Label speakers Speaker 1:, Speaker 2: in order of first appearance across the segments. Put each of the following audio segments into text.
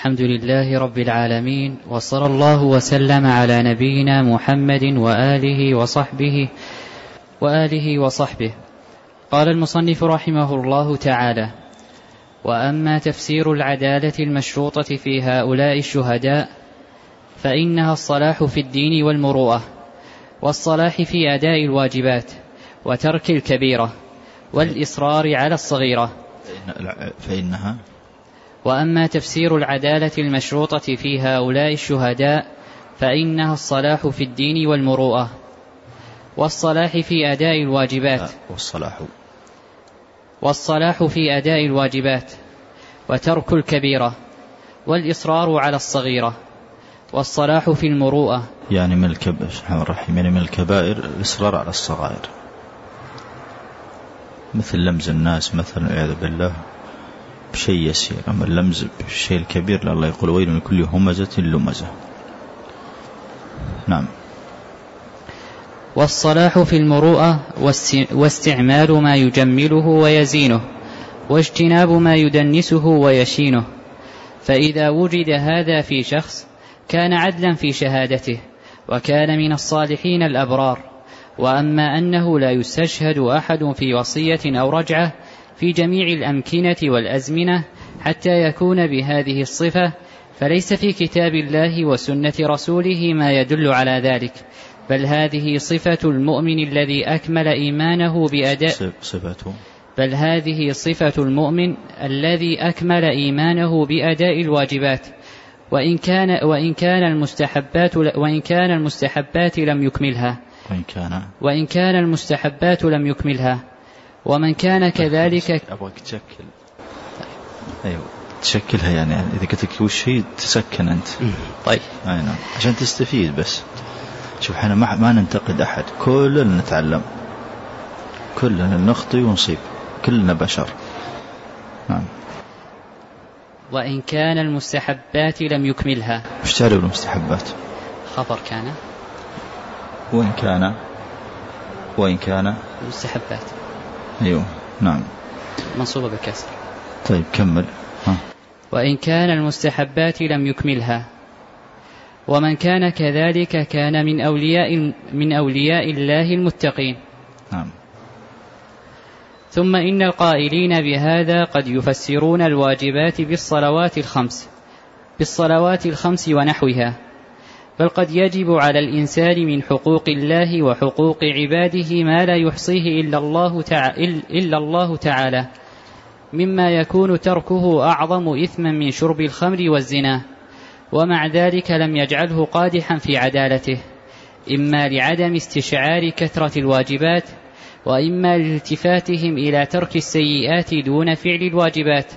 Speaker 1: الحمد لله رب العالمين وصلى الله وسلم على نبينا محمد وآله وصحبه وآله وصحبه. قال المصنف رحمه الله تعالى وأما تفسير العدالة المشروطة في هؤلاء الشهداء فإنها الصلاح في الدين والمروءة والصلاح في أداء الواجبات وترك الكبيرة والإصرار على الصغيرة.
Speaker 2: فإنها
Speaker 1: وأما تفسير العدالة المشروطة في هؤلاء الشهداء فإنها الصلاح في الدين والمروءة والصلاح في أداء الواجبات.
Speaker 2: والصلاح.
Speaker 1: والصلاح في أداء الواجبات وترك الكبيرة والإصرار على الصغيرة والصلاح في المروءة.
Speaker 2: يعني من الكبائر الرحيم يعني من الكبائر الإصرار على الصغائر. مثل لمز الناس مثلا والعياذ بالله. بشيء يسير. أما اللمز بالشيء الكبير الله يقول ويل لكل همزة لمزة. نعم.
Speaker 1: والصلاح في المروءة واستعمال ما يجمله ويزينه واجتناب ما يدنسه ويشينه. فإذا وجد هذا في شخص كان عدلا في شهادته وكان من الصالحين الأبرار. وأما أنه لا يستشهد أحد في وصية أو رجعة في جميع الأمكنة والأزمنة حتى يكون بهذه الصفة فليس في كتاب الله وسنة رسوله ما يدل على ذلك بل هذه صفة المؤمن الذي أكمل إيمانه بأداء
Speaker 2: صفته.
Speaker 1: بل هذه صفة المؤمن الذي أكمل إيمانه بأداء الواجبات وإن كان وإن كان المستحبات وإن كان المستحبات لم يكملها
Speaker 2: وإن كان
Speaker 1: وإن كان المستحبات لم يكملها ومن كان كذلك
Speaker 2: أبغاك تشكل. أيوه تشكلها يعني إذا قلت لك وش هي تسكن أنت.
Speaker 1: طيب.
Speaker 2: أي نعم عشان تستفيد بس. شوف إحنا ما, ما ننتقد أحد كلنا نتعلم. كلنا نخطي ونصيب. كلنا بشر. نعم.
Speaker 1: وإن كان المستحبات لم يكملها.
Speaker 2: وش تعرف المستحبات
Speaker 1: خبر كان.
Speaker 2: وإن كان وإن كان.
Speaker 1: المستحبات.
Speaker 2: أيوه نعم.
Speaker 1: منصوبة بالكسر.
Speaker 2: طيب كمل. ها.
Speaker 1: وإن كان المستحبات لم يكملها. ومن كان كذلك كان من أولياء من أولياء الله المتقين.
Speaker 2: نعم.
Speaker 1: ثم إن القائلين بهذا قد يفسرون الواجبات بالصلوات الخمس بالصلوات الخمس ونحوها. بل قد يجب على الإنسان من حقوق الله وحقوق عباده ما لا يحصيه إلا الله, تعالى إلا الله تعالى مما يكون تركه أعظم إثما من شرب الخمر والزنا ومع ذلك لم يجعله قادحا في عدالته إما لعدم استشعار كثرة الواجبات وإما لالتفاتهم إلى ترك السيئات دون فعل الواجبات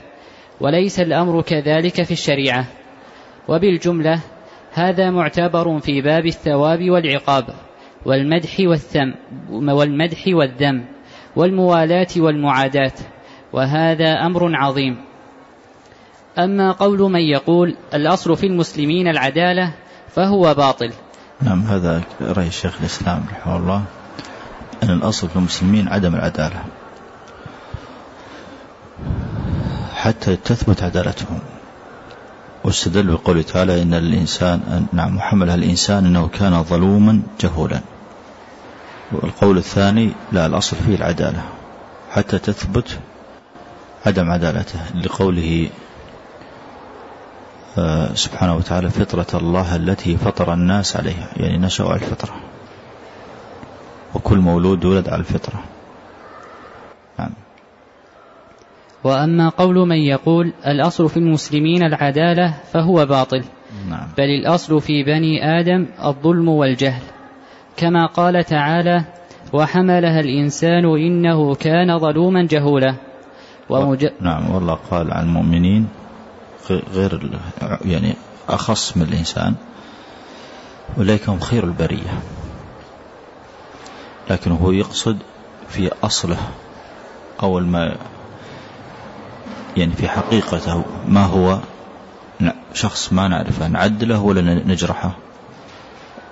Speaker 1: وليس الأمر كذلك في الشريعة. وبالجملة هذا معتبر في باب الثواب والعقاب والمدح والثم والمدح والذم والموالاة والمعاداة وهذا أمر عظيم. أما قول من يقول الأصل في المسلمين العدالة فهو باطل.
Speaker 2: نعم هذا رأي الشيخ الإسلام رحمه الله أن الأصل في المسلمين عدم العدالة حتى تثبت عدالتهم. واستدل بقوله تعالى إن الإنسان نعم محملها الإنسان أنه كان ظلوما جهولا. والقول الثاني لا الأصل فيه العدالة حتى تثبت عدم عدالته لقوله آه، سبحانه وتعالى فطرة الله التي فطر الناس عليها يعني نشأوا على الفطرة وكل مولود يولد على الفطرة نعم
Speaker 1: وأما قول من يقول الأصل في المسلمين العدالة فهو باطل.
Speaker 2: نعم.
Speaker 1: بل الأصل في بني آدم الظلم والجهل. كما قال تعالى وحملها الإنسان إنه كان ظلوما جهولا.
Speaker 2: ومج... نعم والله قال عن المؤمنين غير يعني أخص من الإنسان أولئك هم خير البرية. لكن هو يقصد في أصله أول ما يعني في حقيقته ما هو شخص ما نعرفه نعدله ولا نجرحه.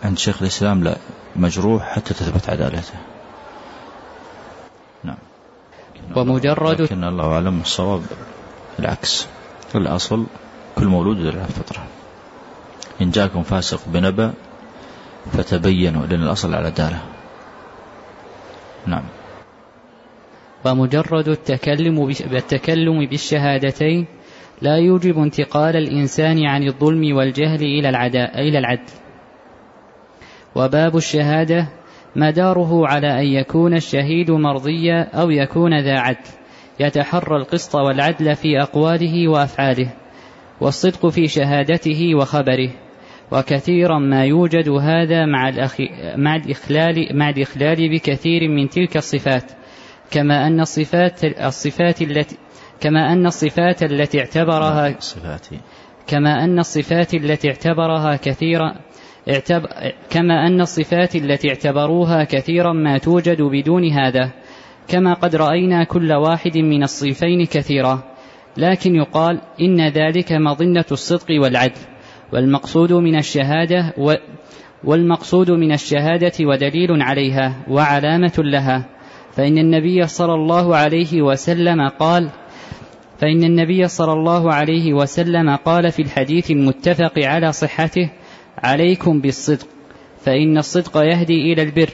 Speaker 2: عند شيخ الإسلام لا مجروح حتى تثبت عدالته. نعم.
Speaker 1: ومجرد
Speaker 2: لكن الله أعلم الصواب العكس. الأصل كل مولود على الفطرة إن جاءكم فاسق بنبأ فتبينوا لأن الأصل على دالة نعم.
Speaker 1: ومجرد التكلم بالتكلم بالشهادتين لا يوجب انتقال الإنسان عن الظلم والجهل إلى العداء إلى العدل وباب الشهادة مداره على أن يكون الشهيد مرضيا أو يكون ذا عدل يتحرى القسط والعدل في أقواله وأفعاله والصدق في شهادته وخبره. وكثيرا ما يوجد هذا مع, الأخي مع الإخلال مع الإخلال بكثير من تلك الصفات. كما أن الصفات الصفات التي كما أن الصفات التي اعتبرها كما أن الصفات التي اعتبرها كثيرا اعتب كما أن الصفات التي اعتبروها كثيرا ما توجد بدون هذا. كما قد رأينا كل واحد من الصنفين كثيرا. لكن يقال إن ذلك مظنة الصدق والعدل. والمقصود من الشهادة و والمقصود من الشهادة ودليل عليها وعلامة لها. فإن النبي صلى الله عليه وسلم قال فإن النبي صلى الله عليه وسلم قال في الحديث المتفق على صحته عليكم بالصدق فإن الصدق يهدي إلى البر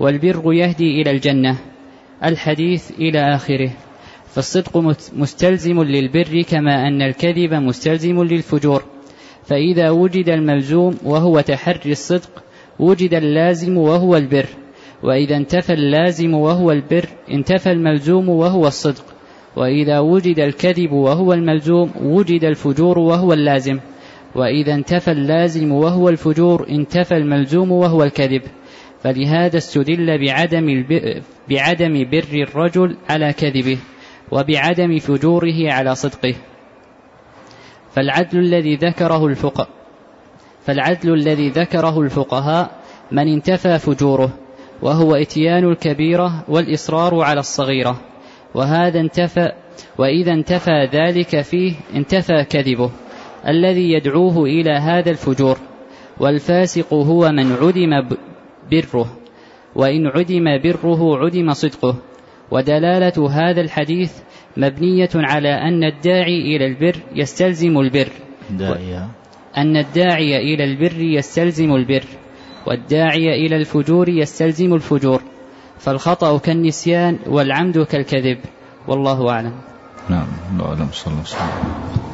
Speaker 1: والبر يهدي إلى الجنة الحديث إلى آخره. فالصدق مستلزم للبر كما أن الكذب مستلزم للفجور. فإذا وجد الملزوم وهو تحري الصدق وجد اللازم وهو البر. وإذا انتفى اللازم وهو البر انتفى الملزوم وهو الصدق. وإذا وجد الكذب وهو الملزوم وجد الفجور وهو اللازم. وإذا انتفى اللازم وهو الفجور انتفى الملزوم وهو الكذب. فلهذا استدل بعدم, بعدم بر الرجل على كذبه وبعدم فجوره على صدقه. فالعدل الذي ذكره الفقهاء فالعدل الذي ذكره الفقهاء من انتفى فجوره. وهو إتيان الكبيرة والإصرار على الصغيرة. وهذا انتفى وإذا انتفى ذلك فيه انتفى كذبه الذي يدعوه إلى هذا الفجور. والفاسق هو من عدم بره. وإن عدم بره عدم صدقه. ودلالة هذا الحديث مبنية على أن الداعي إلى البر يستلزم البر.
Speaker 2: داعية.
Speaker 1: أن الداعي إلى البر يستلزم البر. والداعي إلى الفجور يستلزم الفجور فالخطأ كالنسيان والعمد كالكذب والله أعلم.
Speaker 2: نعم الله أعلم صلى الله عليه وسلم.